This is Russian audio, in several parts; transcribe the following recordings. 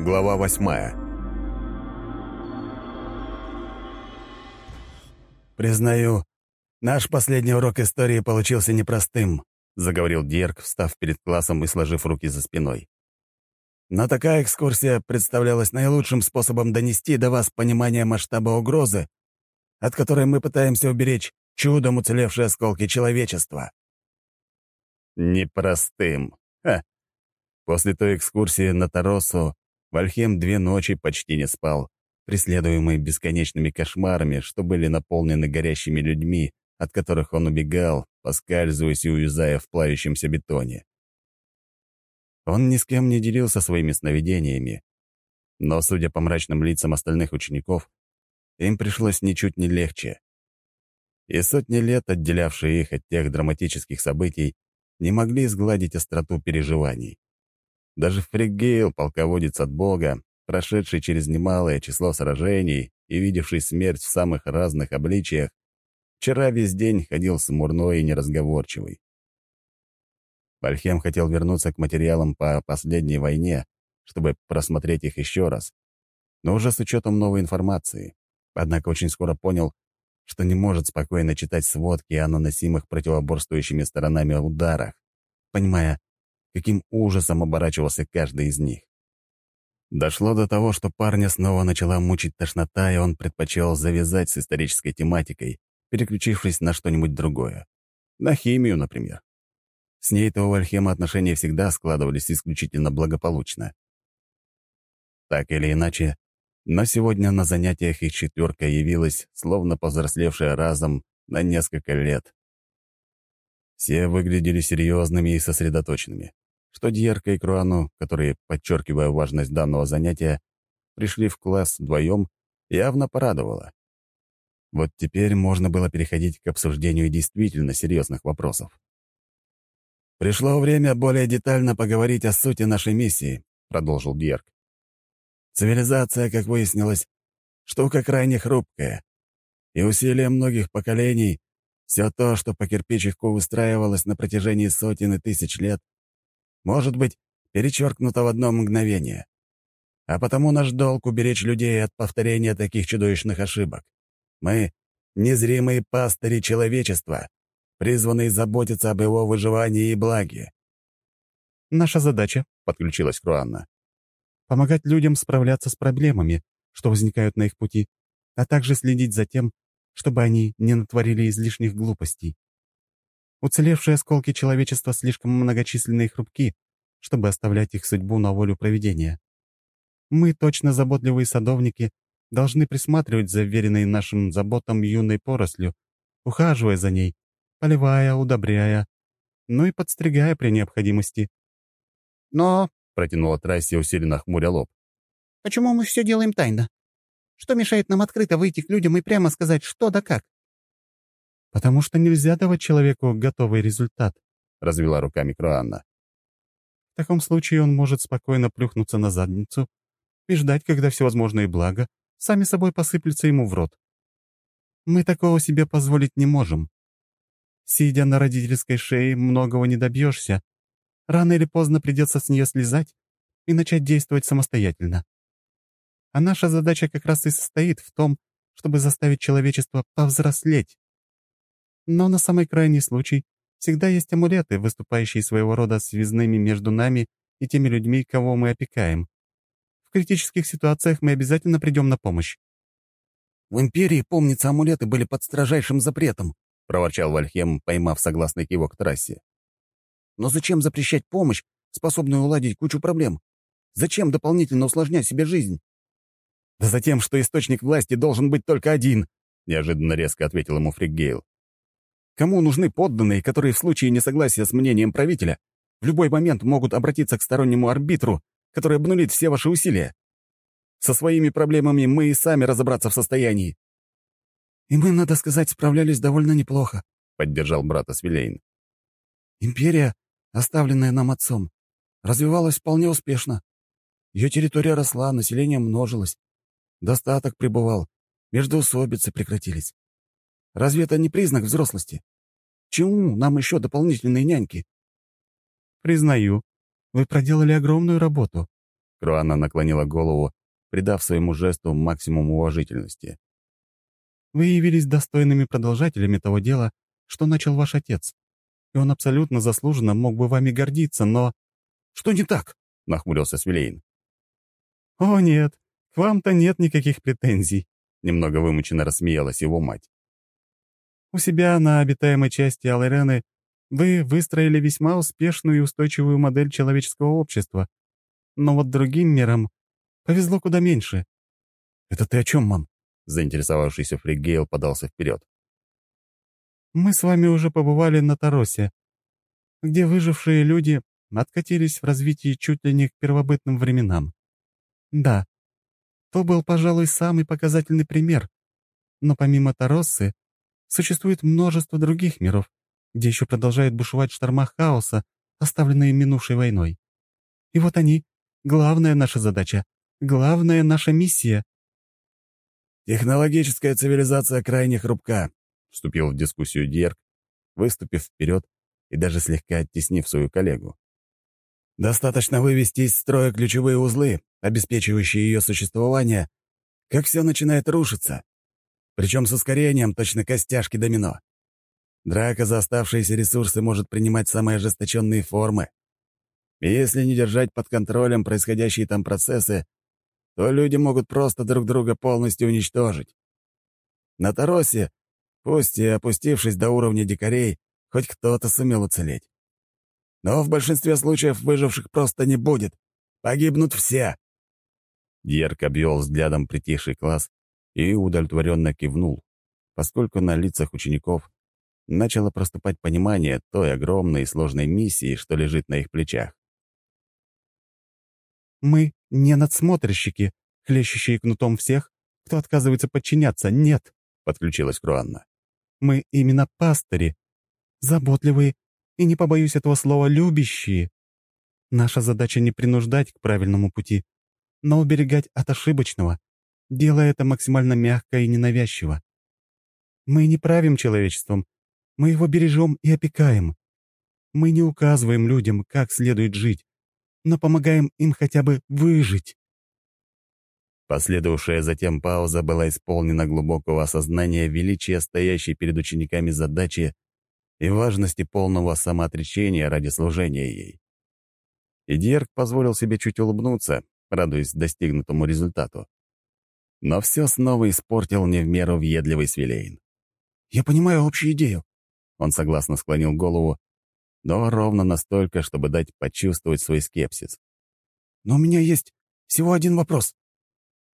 Глава восьмая «Признаю, наш последний урок истории получился непростым», — заговорил Дерг, встав перед классом и сложив руки за спиной. «Но такая экскурсия представлялась наилучшим способом донести до вас понимание масштаба угрозы, от которой мы пытаемся уберечь чудом уцелевшие осколки человечества». «Непростым. Ха. После той экскурсии на Таросу Вальхем две ночи почти не спал, преследуемый бесконечными кошмарами, что были наполнены горящими людьми, от которых он убегал, поскальзываясь и увязая в плавящемся бетоне. Он ни с кем не делился своими сновидениями, но, судя по мрачным лицам остальных учеников, им пришлось ничуть не легче. И сотни лет, отделявшие их от тех драматических событий, не могли сгладить остроту переживаний. Даже Фригейл, полководец от Бога, прошедший через немалое число сражений и видевший смерть в самых разных обличиях, вчера весь день ходил смурной и неразговорчивый. Вальхем хотел вернуться к материалам по последней войне, чтобы просмотреть их еще раз, но уже с учетом новой информации. Однако очень скоро понял, что не может спокойно читать сводки о наносимых противоборствующими сторонами ударах, понимая, каким ужасом оборачивался каждый из них. Дошло до того, что парня снова начала мучить тошнота, и он предпочел завязать с исторической тематикой, переключившись на что-нибудь другое. На химию, например. С ней-то у Вальхема отношения всегда складывались исключительно благополучно. Так или иначе, но сегодня на занятиях их четверка явилась, словно повзрослевшая разом на несколько лет. Все выглядели серьезными и сосредоточенными что Дьерка и Круану, которые, подчеркивая важность данного занятия, пришли в класс вдвоем, явно порадовало. Вот теперь можно было переходить к обсуждению действительно серьезных вопросов. «Пришло время более детально поговорить о сути нашей миссии», — продолжил Дьерк. «Цивилизация, как выяснилось, штука крайне хрупкая, и усилия многих поколений, все то, что по кирпичику выстраивалось на протяжении сотен и тысяч лет, может быть перечеркнуто в одно мгновение. А потому наш долг — уберечь людей от повторения таких чудовищных ошибок. Мы — незримые пастыри человечества, призванные заботиться об его выживании и благе. «Наша задача», — подключилась Круанна, — «помогать людям справляться с проблемами, что возникают на их пути, а также следить за тем, чтобы они не натворили излишних глупостей. Уцелевшие осколки человечества слишком многочисленны и хрупки, чтобы оставлять их судьбу на волю проведения. Мы, точно заботливые садовники, должны присматривать за веренной нашим заботам юной порослью, ухаживая за ней, поливая, удобряя, ну и подстригая при необходимости. «Но», — протянула Трасси, усиленно хмуря лоб, «почему мы все делаем тайно? Что мешает нам открыто выйти к людям и прямо сказать, что да как?» «Потому что нельзя давать человеку готовый результат», — развела руками Круанна. «В таком случае он может спокойно плюхнуться на задницу и ждать, когда всевозможные блага сами собой посыплются ему в рот. Мы такого себе позволить не можем. Сидя на родительской шее, многого не добьешься. Рано или поздно придется с нее слезать и начать действовать самостоятельно. А наша задача как раз и состоит в том, чтобы заставить человечество повзрослеть. Но на самый крайний случай всегда есть амулеты, выступающие своего рода связными между нами и теми людьми, кого мы опекаем. В критических ситуациях мы обязательно придем на помощь. «В Империи, помнится, амулеты были под строжайшим запретом», — проворчал Вальхем, поймав согласный кивок трассе. «Но зачем запрещать помощь, способную уладить кучу проблем? Зачем дополнительно усложнять себе жизнь?» «Да за тем, что источник власти должен быть только один», — неожиданно резко ответил ему Фрикгейл. Кому нужны подданные, которые в случае несогласия с мнением правителя в любой момент могут обратиться к стороннему арбитру, который обнулит все ваши усилия? Со своими проблемами мы и сами разобраться в состоянии. «И мы, надо сказать, справлялись довольно неплохо», — поддержал брата Свилейн. «Империя, оставленная нам отцом, развивалась вполне успешно. Ее территория росла, население множилось. Достаток пребывал, междоусобицы прекратились. Разве это не признак взрослости? Чему нам еще дополнительные няньки? Признаю, вы проделали огромную работу. Круана наклонила голову, придав своему жесту максимум уважительности. «Вы явились достойными продолжателями того дела, что начал ваш отец. И он абсолютно заслуженно мог бы вами гордиться, но...» «Что не так?» — нахмурился Свилейн. «О, нет, к вам-то нет никаких претензий», — немного вымученно рассмеялась его мать. «У себя на обитаемой части Алэрены вы выстроили весьма успешную и устойчивую модель человеческого общества. Но вот другим мирам повезло куда меньше». «Это ты о чем, мам?» — заинтересовавшийся Фригейл подался вперед. Мы с вами уже побывали на Таросе, где выжившие люди откатились в развитии чуть ли не к первобытным временам. Да, то был, пожалуй, самый показательный пример. Но помимо Таросы существует множество других миров, где еще продолжают бушевать шторма хаоса, оставленные минувшей войной. И вот они — главная наша задача, главная наша миссия. «Технологическая цивилизация крайне хрупка», — вступил в дискуссию Дерг, выступив вперед и даже слегка оттеснив свою коллегу. «Достаточно вывести из строя ключевые узлы, обеспечивающие ее существование, как все начинает рушиться. Причем с ускорением точно костяшки домино. Драка за оставшиеся ресурсы может принимать самые ожесточенные формы. И если не держать под контролем происходящие там процессы, то люди могут просто друг друга полностью уничтожить. На Таросе Пусть и опустившись до уровня дикарей, хоть кто-то сумел уцелеть. Но в большинстве случаев выживших просто не будет. Погибнут все. Дьерк обвел взглядом притихший класс и удовлетворенно кивнул, поскольку на лицах учеников начало проступать понимание той огромной и сложной миссии, что лежит на их плечах. «Мы не надсмотрщики, хлещущие кнутом всех, кто отказывается подчиняться, нет», — подключилась Круанна. Мы именно пастыри, заботливые и, не побоюсь этого слова, любящие. Наша задача не принуждать к правильному пути, но уберегать от ошибочного, делая это максимально мягко и ненавязчиво. Мы не правим человечеством, мы его бережем и опекаем. Мы не указываем людям, как следует жить, но помогаем им хотя бы выжить. Последовавшая затем пауза была исполнена глубокого осознания величия стоящей перед учениками задачи и важности полного самоотречения ради служения ей. И Дьерк позволил себе чуть улыбнуться, радуясь достигнутому результату. Но все снова испортил не в меру въедливый Свилейн. «Я понимаю общую идею», — он согласно склонил голову, но ровно настолько, чтобы дать почувствовать свой скепсис. «Но у меня есть всего один вопрос».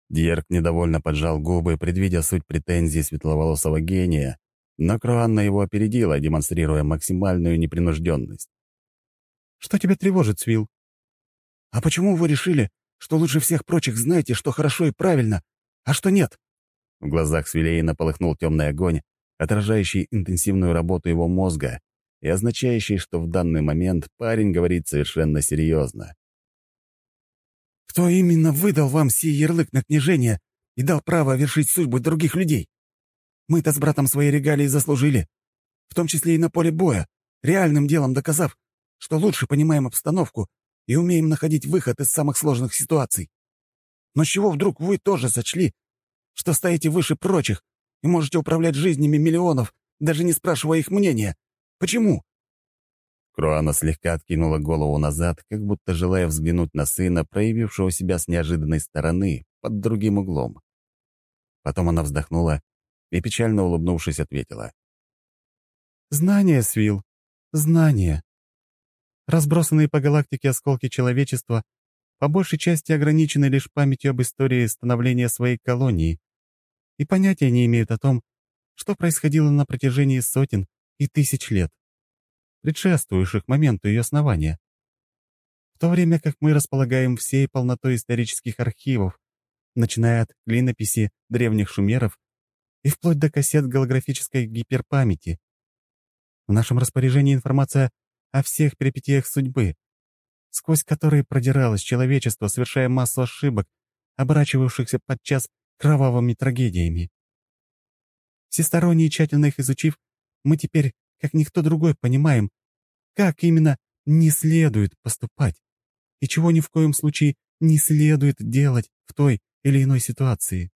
Дьерк недовольно поджал губы, предвидя суть претензий светловолосого гения, но Круанна его опередила, демонстрируя максимальную непринужденность. «Что тебя тревожит, Свил?» «А почему вы решили, что лучше всех прочих знаете, что хорошо и правильно, а что нет?» В глазах Свилейна полыхнул темный огонь, отражающий интенсивную работу его мозга и означающий, что в данный момент парень говорит совершенно серьезно. Кто именно выдал вам сей ярлык на княжение и дал право вершить судьбы других людей? Мы-то с братом свои регалии заслужили, в том числе и на поле боя, реальным делом доказав, что лучше понимаем обстановку и умеем находить выход из самых сложных ситуаций. Но чего вдруг вы тоже сочли, что стоите выше прочих и можете управлять жизнями миллионов, даже не спрашивая их мнения? Почему? Круана слегка откинула голову назад, как будто желая взглянуть на сына, проявившего себя с неожиданной стороны, под другим углом. Потом она вздохнула и, печально улыбнувшись, ответила. «Знания, Свил, знания. Разбросанные по галактике осколки человечества по большей части ограничены лишь памятью об истории становления своей колонии и понятия не имеют о том, что происходило на протяжении сотен и тысяч лет предшествующих моменту ее основания. В то время как мы располагаем всей полнотой исторических архивов, начиная от клинописи древних шумеров и вплоть до кассет голографической гиперпамяти. В нашем распоряжении информация о всех перипетиях судьбы, сквозь которые продиралось человечество, совершая массу ошибок, оборачивавшихся подчас кровавыми трагедиями. Всесторонне и тщательно их изучив, мы теперь как никто другой понимаем, как именно не следует поступать и чего ни в коем случае не следует делать в той или иной ситуации.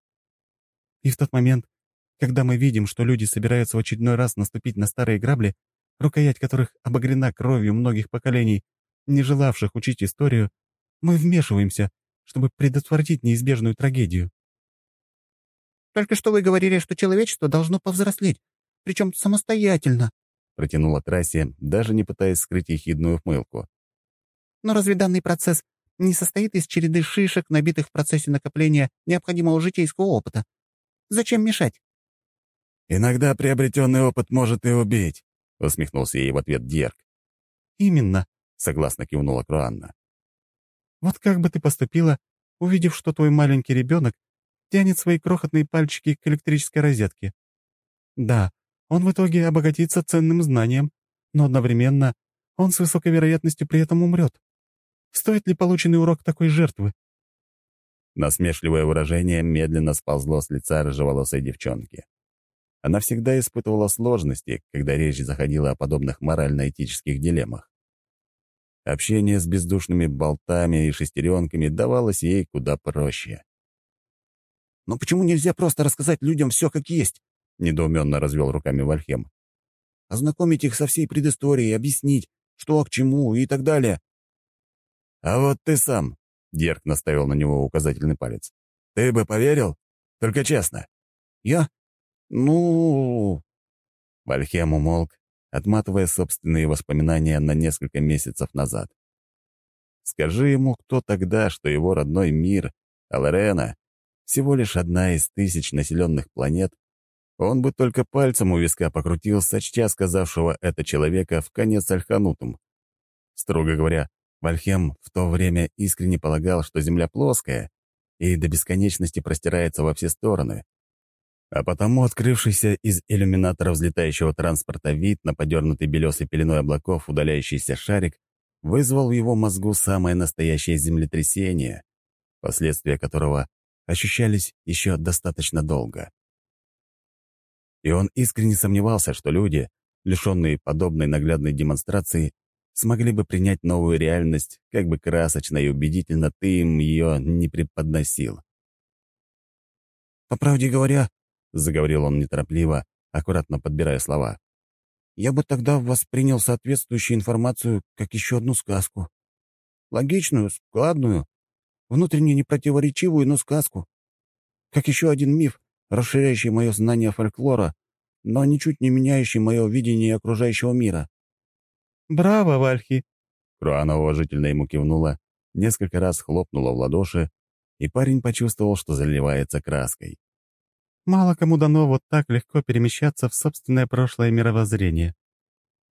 И в тот момент, когда мы видим, что люди собираются в очередной раз наступить на старые грабли, рукоять которых обогрена кровью многих поколений, не желавших учить историю, мы вмешиваемся, чтобы предотвратить неизбежную трагедию. «Только что вы говорили, что человечество должно повзрослеть, причем самостоятельно», протянула Трасси, даже не пытаясь скрыть ехидную ухмылку. «Но разве данный процесс не состоит из череды шишек, набитых в процессе накопления необходимого житейского опыта? Зачем мешать?» «Иногда приобретенный опыт может и убить», — усмехнулся ей в ответ Дьерк. «Именно», — согласно кивнула Круанна. «Вот как бы ты поступила, увидев, что твой маленький ребенок тянет свои крохотные пальчики к электрической розетке? Да, он в итоге обогатится ценным знанием, но одновременно он с высокой вероятностью при этом умрет. Стоит ли полученный урок такой жертвы?» Насмешливое выражение медленно сползло с лица рыжеволосой девчонки. Она всегда испытывала сложности, когда речь заходила о подобных морально-этических дилеммах. Общение с бездушными болтами и шестеренками давалось ей куда проще. «Но почему нельзя просто рассказать людям все как есть?» — недоуменно развел руками Вальхем. «Ознакомить их со всей предысторией, объяснить, что к чему и так далее». «А вот ты сам», — Дерг наставил на него указательный палец. «Ты бы поверил? Только честно». «Я? Ну...» Вальхем умолк, отматывая собственные воспоминания на несколько месяцев назад. Скажи ему кто тогда, что его родной мир, Аларена, всего лишь одна из тысяч населенных планет, он бы только пальцем у виска покрутил, сочтя сказавшего это человека в конец альханутом. Строго говоря, Вальхем в то время искренне полагал, что Земля плоская и до бесконечности простирается во все стороны. А потому открывшийся из иллюминатора взлетающего транспорта вид на подернутый белесой пеленой облаков удаляющийся шарик вызвал в его мозгу самое настоящее землетрясение, последствия которого ощущались еще достаточно долго. И он искренне сомневался, что люди, лишенные подобной наглядной демонстрации, смогли бы принять новую реальность, как бы красочно и убедительно ты им ее не преподносил. «По правде говоря», — заговорил он неторопливо, аккуратно подбирая слова, «я бы тогда воспринял соответствующую информацию как еще одну сказку. Логичную, складную, внутренне непротиворечивую, но сказку. Как еще один миф, расширяющий мое знание фольклора, но ничуть не меняющий мое видение окружающего мира. «Браво, Вальхи!» Круана уважительно ему кивнула, несколько раз хлопнула в ладоши, и парень почувствовал, что заливается краской. «Мало кому дано вот так легко перемещаться в собственное прошлое мировоззрение.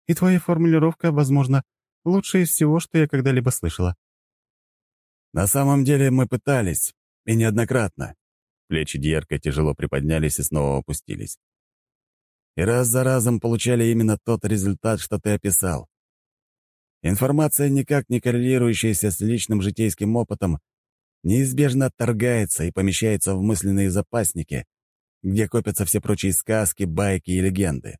И твоя формулировка, возможно, лучшая из всего, что я когда-либо слышала». «На самом деле мы пытались, и неоднократно». Плечи Дьерка тяжело приподнялись и снова опустились. И раз за разом получали именно тот результат, что ты описал. Информация, никак не коррелирующаяся с личным житейским опытом, неизбежно отторгается и помещается в мысленные запасники, где копятся все прочие сказки, байки и легенды.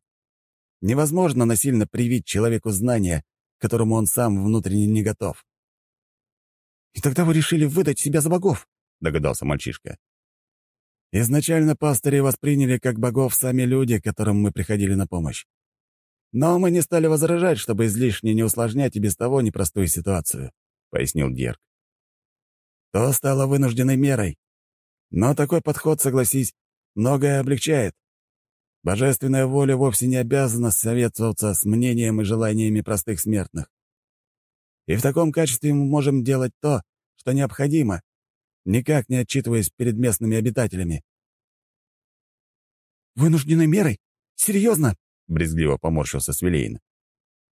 Невозможно насильно привить человеку знания, к которому он сам внутренне не готов. «И тогда вы решили выдать себя за богов?» — догадался мальчишка. «Изначально пастыри восприняли как богов сами люди, которым мы приходили на помощь. Но мы не стали возражать, чтобы излишне не усложнять и без того непростую ситуацию», — пояснил Дерг. «То стало вынужденной мерой. Но такой подход, согласись, многое облегчает. Божественная воля вовсе не обязана советоваться с мнением и желаниями простых смертных. И в таком качестве мы можем делать то, что необходимо, никак не отчитываясь перед местными обитателями. «Вынужденной мерой? Серьезно?» — брезгливо поморщился Свилейн.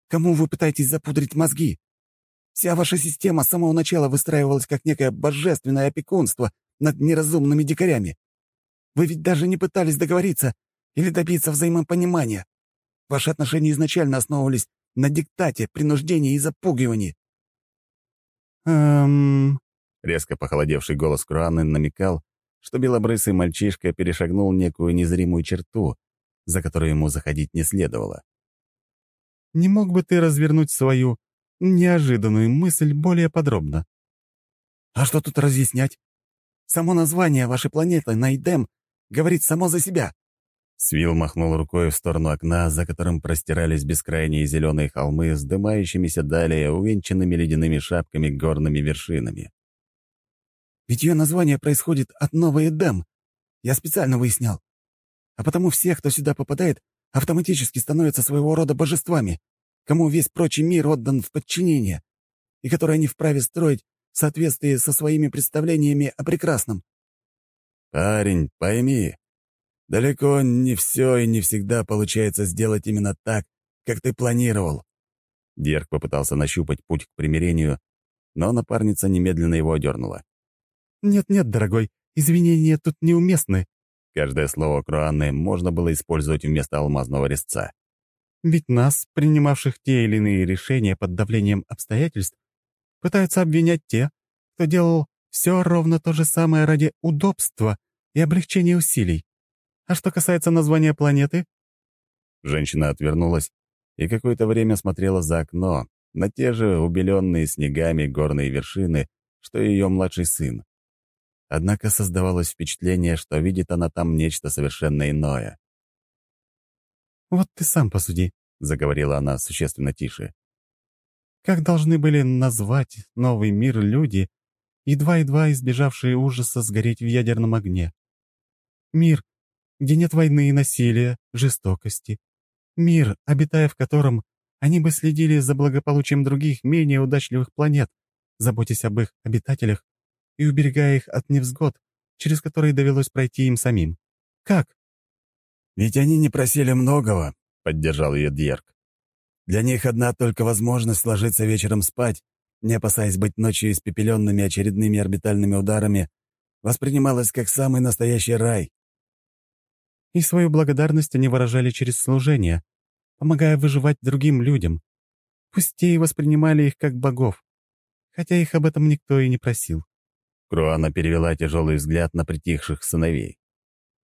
«Кому вы пытаетесь запудрить мозги? Вся ваша система с самого начала выстраивалась как некое божественное опекунство над неразумными дикарями. Вы ведь даже не пытались договориться или добиться взаимопонимания. Ваши отношения изначально основывались на диктате, принуждении и запугивании». «Эм...» Резко похолодевший голос Круаны намекал, что белобрысый мальчишка перешагнул некую незримую черту, за которую ему заходить не следовало. «Не мог бы ты развернуть свою неожиданную мысль более подробно?» А что тут разъяснять? Само название вашей планеты, Найдем, говорит само за себя. Свил махнул рукой в сторону окна, за которым простирались бескрайние зеленые холмы с дымающимися далее увенчанными ледяными шапками горными вершинами. «Ведь ее название происходит от Новой Эдем. Я специально выяснял. А потому все, кто сюда попадает, автоматически становятся своего рода божествами, кому весь прочий мир отдан в подчинение, и которые они вправе строить в соответствии со своими представлениями о прекрасном». «Парень, пойми, Далеко не все и не всегда получается сделать именно так, как ты планировал». Дерг попытался нащупать путь к примирению, но напарница немедленно его одернула. «Нет-нет, дорогой, извинения тут неуместны». Каждое слово Круанны можно было использовать вместо алмазного резца. «Ведь нас, принимавших те или иные решения под давлением обстоятельств, пытаются обвинять те, кто делал все ровно то же самое ради удобства и облегчения усилий. А что касается названия планеты?» Женщина отвернулась и какое-то время смотрела за окно, на те же убеленные снегами горные вершины, что и ее младший сын. Однако создавалось впечатление, что видит она там нечто совершенно иное. «Вот ты сам посуди», — заговорила она существенно тише. «Как должны были назвать новый мир люди, едва-едва избежавшие ужаса сгореть в ядерном огне? Мир, где нет войны и насилия, жестокости. Мир, обитая в котором, они бы следили за благополучием других, менее удачливых планет, заботясь об их обитателях и уберегая их от невзгод, через которые довелось пройти им самим. Как? «Ведь они не просили многого», — поддержал ее Дьерк. «Для них одна только возможность ложиться вечером спать, не опасаясь быть ночью испепеленными очередными орбитальными ударами, воспринималась как самый настоящий рай и свою благодарность они выражали через служение, помогая выживать другим людям. Пусть те и воспринимали их как богов, хотя их об этом никто и не просил. Круана перевела тяжелый взгляд на притихших сыновей.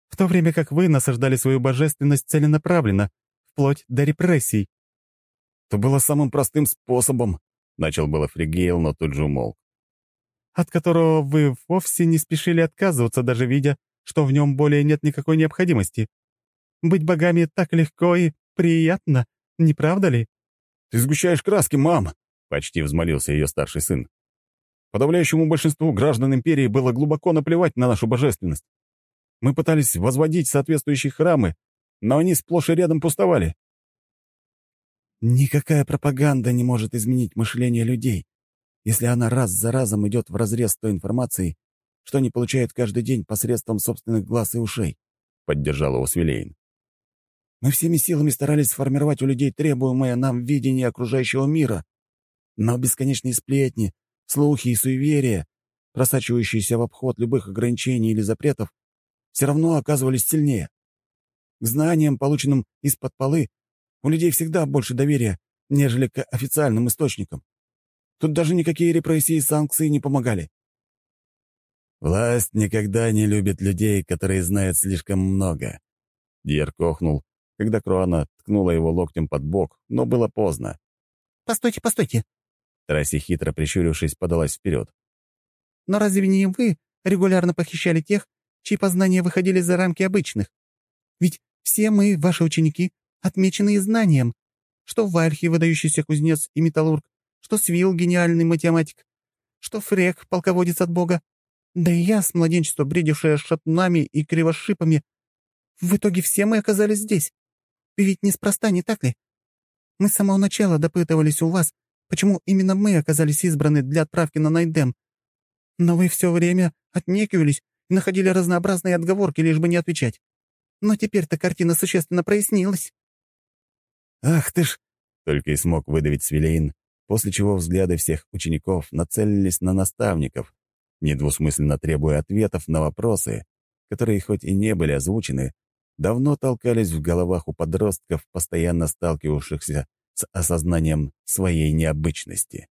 В то время как вы насаждали свою божественность целенаправленно, вплоть до репрессий. То было самым простым способом, — начал было Фригейл, но тут же умолк. От которого вы вовсе не спешили отказываться, даже видя, что в нем более нет никакой необходимости. Быть богами так легко и приятно, не правда ли?» «Ты сгущаешь краски, мам!» — почти взмолился ее старший сын. «Подавляющему большинству граждан империи было глубоко наплевать на нашу божественность. Мы пытались возводить соответствующие храмы, но они сплошь и рядом пустовали». «Никакая пропаганда не может изменить мышление людей, если она раз за разом идет вразрез с той информацией, что они получают каждый день посредством собственных глаз и ушей», — поддержал его Свилейн. «Мы всеми силами старались сформировать у людей требуемое нам видение окружающего мира, но бесконечные сплетни, слухи и суеверия, просачивающиеся в обход любых ограничений или запретов, все равно оказывались сильнее. К знаниям, полученным из-под полы, у людей всегда больше доверия, нежели к официальным источникам. Тут даже никакие репрессии и санкции не помогали. «Власть никогда не любит людей, которые знают слишком много». Дьер кохнул, когда Круана ткнула его локтем под бок, но было поздно. «Постойте, постойте!» Трасси, хитро прищурившись, подалась вперед. «Но разве не вы регулярно похищали тех, чьи познания выходили за рамки обычных? Ведь все мы, ваши ученики, отмечены знанием. Что Вальхи, выдающийся кузнец и металлург, что Свил, гениальный математик, что Фрек, полководец от Бога, да и я, с младенчества бредившая шатнами и кривошипами. В итоге все мы оказались здесь. И ведь неспроста, не так ли? Мы с самого начала допытывались у вас, почему именно мы оказались избраны для отправки на Найдем. Но вы все время отнекивались и находили разнообразные отговорки, лишь бы не отвечать. Но теперь-то картина существенно прояснилась. «Ах ты ж!» — только и смог выдавить Свилейн, после чего взгляды всех учеников нацелились на наставников, недвусмысленно требуя ответов на вопросы, которые хоть и не были озвучены, давно толкались в головах у подростков, постоянно сталкивавшихся с осознанием своей необычности.